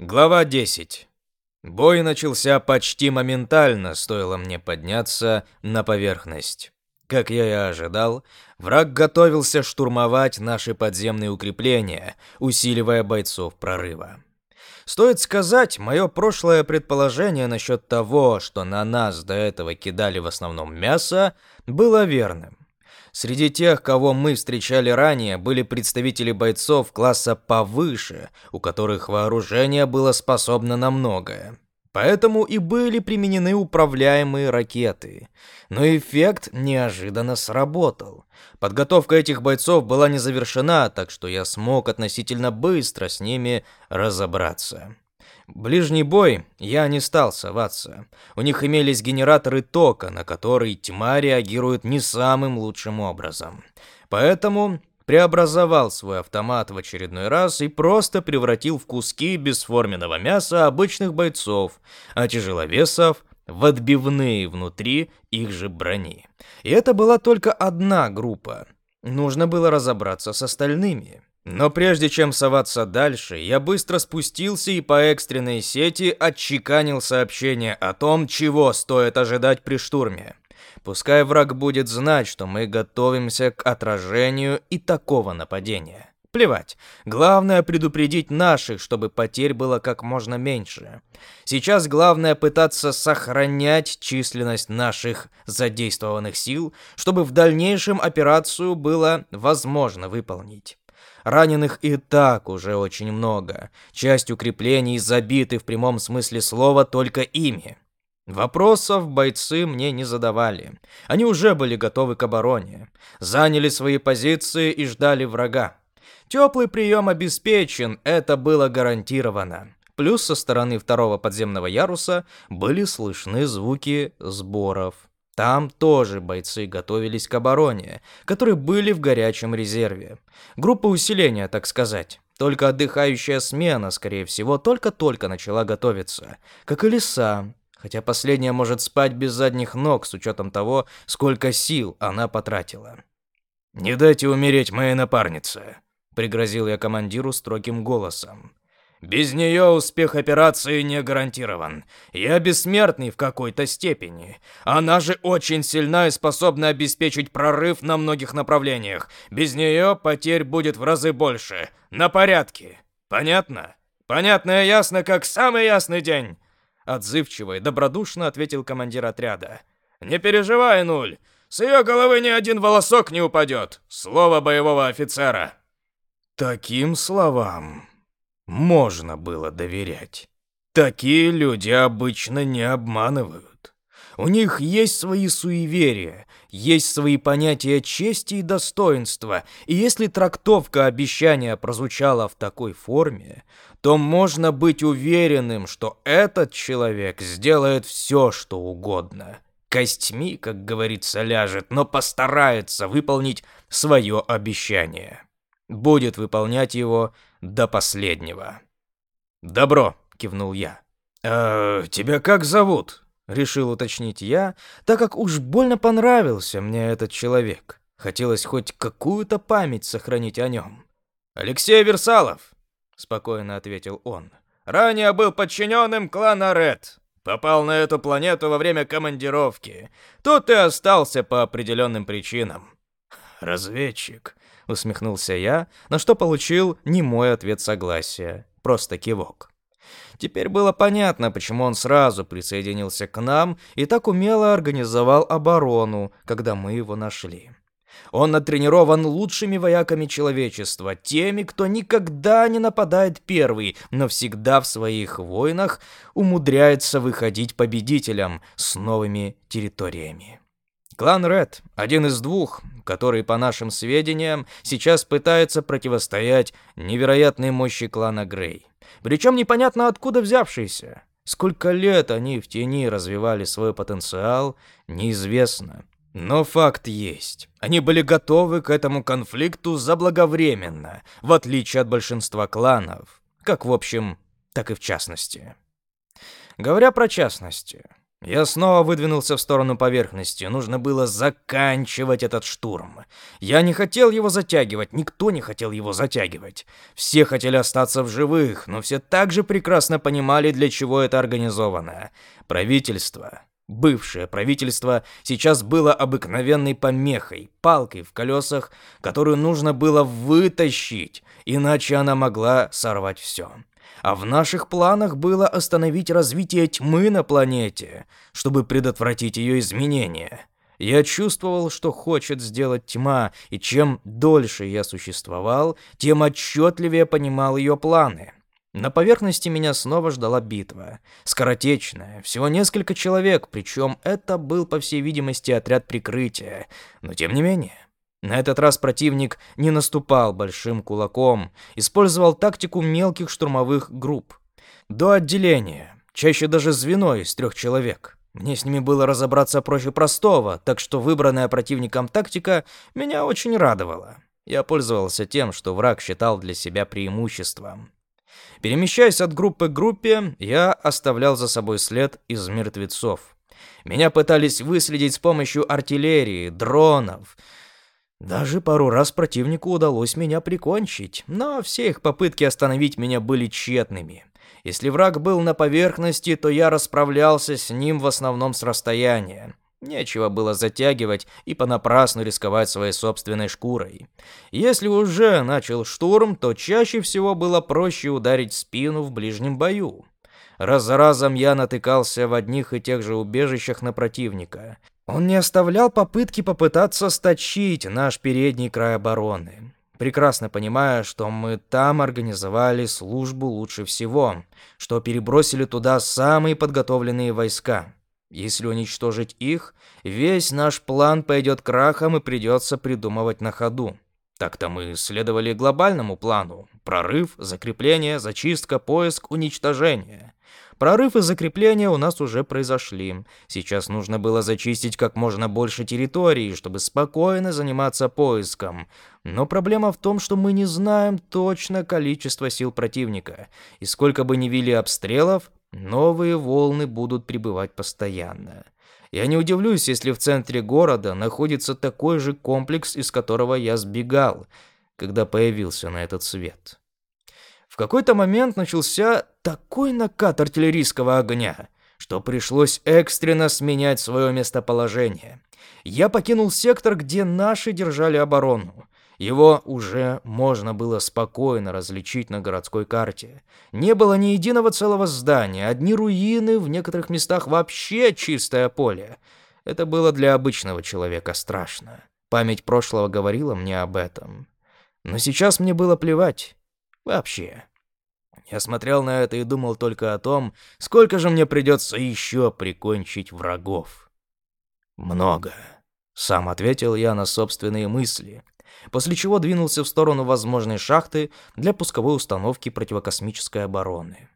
Глава 10. Бой начался почти моментально, стоило мне подняться на поверхность. Как я и ожидал, враг готовился штурмовать наши подземные укрепления, усиливая бойцов прорыва. Стоит сказать, мое прошлое предположение насчет того, что на нас до этого кидали в основном мясо, было верным. Среди тех, кого мы встречали ранее, были представители бойцов класса повыше, у которых вооружение было способно на многое. Поэтому и были применены управляемые ракеты. Но эффект неожиданно сработал. Подготовка этих бойцов была не завершена, так что я смог относительно быстро с ними разобраться. Ближний бой я не стал соваться. У них имелись генераторы тока, на которые тьма реагирует не самым лучшим образом. Поэтому преобразовал свой автомат в очередной раз и просто превратил в куски бесформенного мяса обычных бойцов, а тяжеловесов в отбивные внутри их же брони. И это была только одна группа. Нужно было разобраться с остальными. Но прежде чем соваться дальше, я быстро спустился и по экстренной сети отчеканил сообщение о том, чего стоит ожидать при штурме. Пускай враг будет знать, что мы готовимся к отражению и такого нападения. Плевать. Главное предупредить наших, чтобы потерь было как можно меньше. Сейчас главное пытаться сохранять численность наших задействованных сил, чтобы в дальнейшем операцию было возможно выполнить. Раненых и так уже очень много. Часть укреплений забиты в прямом смысле слова только ими. Вопросов бойцы мне не задавали. Они уже были готовы к обороне. Заняли свои позиции и ждали врага. Теплый прием обеспечен, это было гарантировано. Плюс со стороны второго подземного яруса были слышны звуки сборов. Там тоже бойцы готовились к обороне, которые были в горячем резерве. Группа усиления, так сказать. Только отдыхающая смена, скорее всего, только-только начала готовиться. Как и леса. Хотя последняя может спать без задних ног, с учетом того, сколько сил она потратила. «Не дайте умереть моей напарнице», — пригрозил я командиру строгим голосом. Без нее успех операции не гарантирован. Я бессмертный в какой-то степени. Она же очень сильна и способна обеспечить прорыв на многих направлениях. Без нее потерь будет в разы больше. На порядке. Понятно? Понятно и ясно, как самый ясный день. Отзывчиво и добродушно ответил командир отряда. Не переживай, Нуль. С ее головы ни один волосок не упадет. Слово боевого офицера. Таким словам можно было доверять. Такие люди обычно не обманывают. У них есть свои суеверия, есть свои понятия чести и достоинства, и если трактовка обещания прозвучала в такой форме, то можно быть уверенным, что этот человек сделает все, что угодно. Костьми, как говорится, ляжет, но постарается выполнить свое обещание. Будет выполнять его до последнего. «Добро», — кивнул я. «Э, «Тебя как зовут?» — решил уточнить я, так как уж больно понравился мне этот человек. Хотелось хоть какую-то память сохранить о нем. «Алексей Версалов», — спокойно ответил он. «Ранее был подчиненным клана Ред. Попал на эту планету во время командировки. Тут и остался по определенным причинам». «Разведчик», усмехнулся я, на что получил не мой ответ согласия, просто кивок. Теперь было понятно, почему он сразу присоединился к нам и так умело организовал оборону, когда мы его нашли. Он натренирован лучшими вояками человечества, теми, кто никогда не нападает первый, но всегда в своих войнах умудряется выходить победителем с новыми территориями. Клан Ред – один из двух, который, по нашим сведениям, сейчас пытается противостоять невероятной мощи клана Грей. Причем непонятно откуда взявшийся. Сколько лет они в тени развивали свой потенциал, неизвестно. Но факт есть. Они были готовы к этому конфликту заблаговременно, в отличие от большинства кланов. Как в общем, так и в частности. Говоря про частности, Я снова выдвинулся в сторону поверхности. Нужно было заканчивать этот штурм. Я не хотел его затягивать, никто не хотел его затягивать. Все хотели остаться в живых, но все также прекрасно понимали, для чего это организовано. Правительство, бывшее правительство, сейчас было обыкновенной помехой, палкой в колесах, которую нужно было вытащить, иначе она могла сорвать все. А в наших планах было остановить развитие тьмы на планете, чтобы предотвратить ее изменения. Я чувствовал, что хочет сделать тьма, и чем дольше я существовал, тем отчетливее понимал ее планы. На поверхности меня снова ждала битва. Скоротечная, всего несколько человек, причем это был, по всей видимости, отряд прикрытия. Но тем не менее, на этот раз противник не наступал большим кулаком, использовал тактику мелких штурмовых групп. До отделения, чаще даже звено из трех человек. Мне с ними было разобраться проще простого, так что выбранная противником тактика меня очень радовала. Я пользовался тем, что враг считал для себя преимуществом. Перемещаясь от группы к группе, я оставлял за собой след из мертвецов. Меня пытались выследить с помощью артиллерии, дронов, даже пару раз противнику удалось меня прикончить, но все их попытки остановить меня были тщетными. Если враг был на поверхности, то я расправлялся с ним в основном с расстояния. Нечего было затягивать и понапрасну рисковать своей собственной шкурой. Если уже начал штурм, то чаще всего было проще ударить спину в ближнем бою. Раз за разом я натыкался в одних и тех же убежищах на противника. Он не оставлял попытки попытаться сточить наш передний край обороны, прекрасно понимая, что мы там организовали службу лучше всего, что перебросили туда самые подготовленные войска. Если уничтожить их, весь наш план пойдет крахом и придется придумывать на ходу. Так-то мы следовали глобальному плану. Прорыв, закрепление, зачистка, поиск, уничтожение. Прорыв и закрепление у нас уже произошли. Сейчас нужно было зачистить как можно больше территории, чтобы спокойно заниматься поиском. Но проблема в том, что мы не знаем точно количество сил противника. И сколько бы ни вели обстрелов, новые волны будут прибывать постоянно. Я не удивлюсь, если в центре города находится такой же комплекс, из которого я сбегал, когда появился на этот свет. Какой-то момент начался такой накат артиллерийского огня, что пришлось экстренно сменять свое местоположение. Я покинул сектор, где наши держали оборону. Его уже можно было спокойно различить на городской карте. Не было ни единого целого здания, одни руины, в некоторых местах вообще чистое поле. Это было для обычного человека страшно. Память прошлого говорила мне об этом. Но сейчас мне было плевать. Вообще. Я смотрел на это и думал только о том, сколько же мне придется еще прикончить врагов. Много. Сам ответил я на собственные мысли, после чего двинулся в сторону возможной шахты для пусковой установки противокосмической обороны.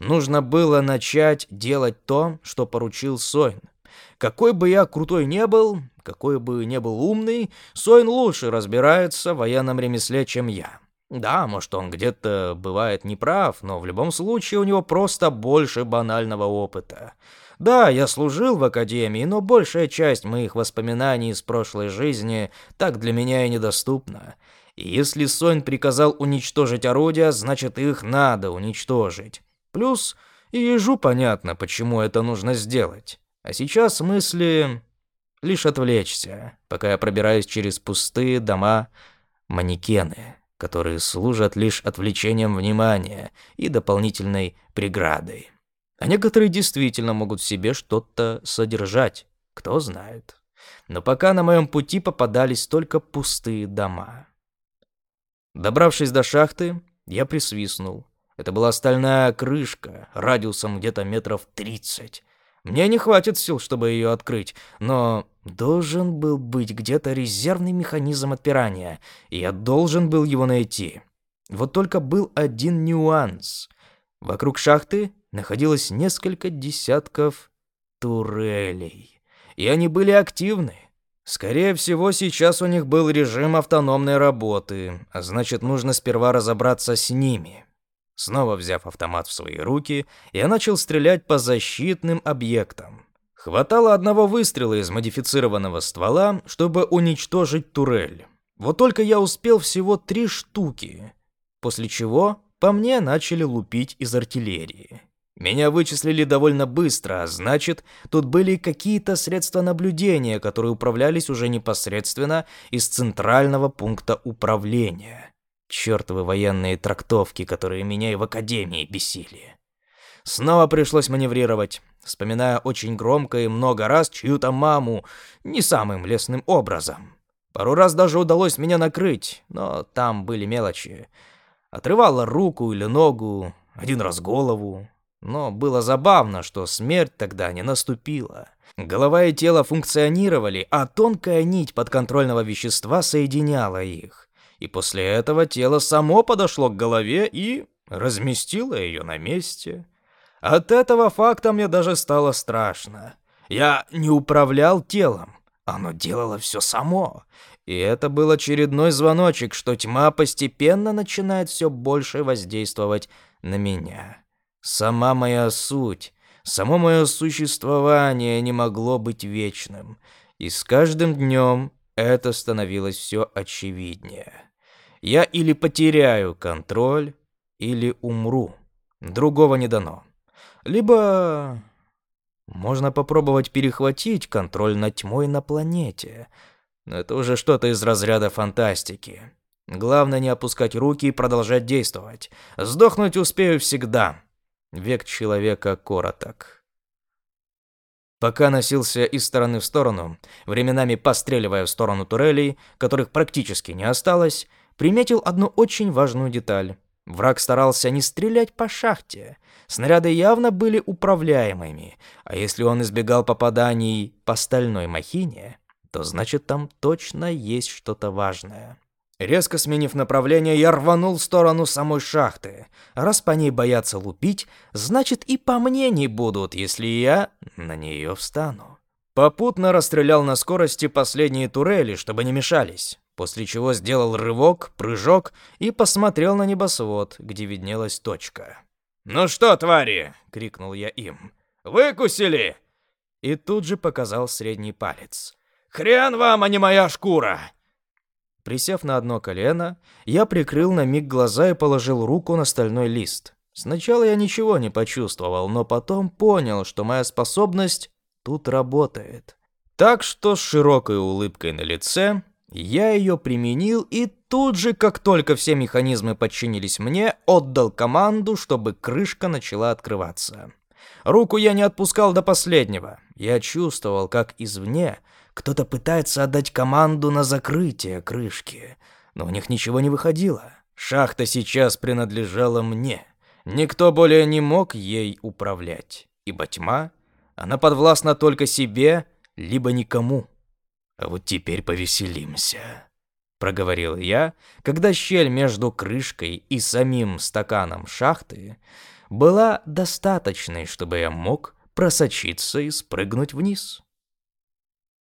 Нужно было начать делать то, что поручил Сойн. Какой бы я крутой не был, какой бы не был умный, Сойн лучше разбирается в военном ремесле, чем я. Да, может, он где-то бывает неправ, но в любом случае у него просто больше банального опыта. Да, я служил в академии, но большая часть моих воспоминаний из прошлой жизни так для меня и недоступна. И если Сонь приказал уничтожить орудия, значит их надо уничтожить. Плюс и ежу понятно, почему это нужно сделать. А сейчас мысли лишь отвлечься, пока я пробираюсь через пустые дома манекены которые служат лишь отвлечением внимания и дополнительной преградой. А некоторые действительно могут в себе что-то содержать, кто знает. Но пока на моем пути попадались только пустые дома. Добравшись до шахты, я присвистнул. Это была стальная крышка, радиусом где-то метров тридцать. Мне не хватит сил, чтобы ее открыть, но должен был быть где-то резервный механизм отпирания, и я должен был его найти. Вот только был один нюанс. Вокруг шахты находилось несколько десятков турелей, и они были активны. Скорее всего, сейчас у них был режим автономной работы, а значит, нужно сперва разобраться с ними. Снова взяв автомат в свои руки, я начал стрелять по защитным объектам. Хватало одного выстрела из модифицированного ствола, чтобы уничтожить турель. Вот только я успел всего три штуки, после чего по мне начали лупить из артиллерии. Меня вычислили довольно быстро, а значит, тут были какие-то средства наблюдения, которые управлялись уже непосредственно из центрального пункта управления. Чёртовы военные трактовки, которые меня и в академии бесили. Снова пришлось маневрировать, вспоминая очень громко и много раз чью-то маму не самым лестным образом. Пару раз даже удалось меня накрыть, но там были мелочи. Отрывала руку или ногу, один раз голову, но было забавно, что смерть тогда не наступила. Голова и тело функционировали, а тонкая нить подконтрольного вещества соединяла их. И после этого тело само подошло к голове и разместило ее на месте. От этого факта мне даже стало страшно. Я не управлял телом, оно делало все само. И это был очередной звоночек, что тьма постепенно начинает все больше воздействовать на меня. Сама моя суть, само мое существование не могло быть вечным, и с каждым днем это становилось все очевиднее. Я или потеряю контроль, или умру. Другого не дано. Либо можно попробовать перехватить контроль над тьмой на планете. Но это уже что-то из разряда фантастики. Главное не опускать руки и продолжать действовать. Сдохнуть успею всегда. Век человека короток. Пока носился из стороны в сторону, временами постреливая в сторону турелей, которых практически не осталось, приметил одну очень важную деталь. Враг старался не стрелять по шахте. Снаряды явно были управляемыми, а если он избегал попаданий по стальной махине, то значит там точно есть что-то важное. Резко сменив направление, я рванул в сторону самой шахты. Раз по ней боятся лупить, значит и по мне не будут, если я на нее встану. Попутно расстрелял на скорости последние турели, чтобы не мешались, после чего сделал рывок, прыжок и посмотрел на небосвод, где виднелась точка. «Ну что, твари!» — крикнул я им. «Выкусили!» И тут же показал средний палец. «Хрен вам, а не моя шкура! Присев на одно колено, я прикрыл на миг глаза и положил руку на стальной лист. Сначала я ничего не почувствовал, но потом понял, что моя способность тут работает. Так что с широкой улыбкой на лице я ее применил и тут же, как только все механизмы подчинились мне, отдал команду, чтобы крышка начала открываться. Руку я не отпускал до последнего. Я чувствовал, как извне кто-то пытается отдать команду на закрытие крышки, но у них ничего не выходило. Шахта сейчас принадлежала мне. Никто более не мог ей управлять, ибо тьма, она подвластна только себе, либо никому. А вот теперь повеселимся, проговорил я, когда щель между крышкой и самим стаканом шахты была достаточной, чтобы я мог просочиться и спрыгнуть вниз.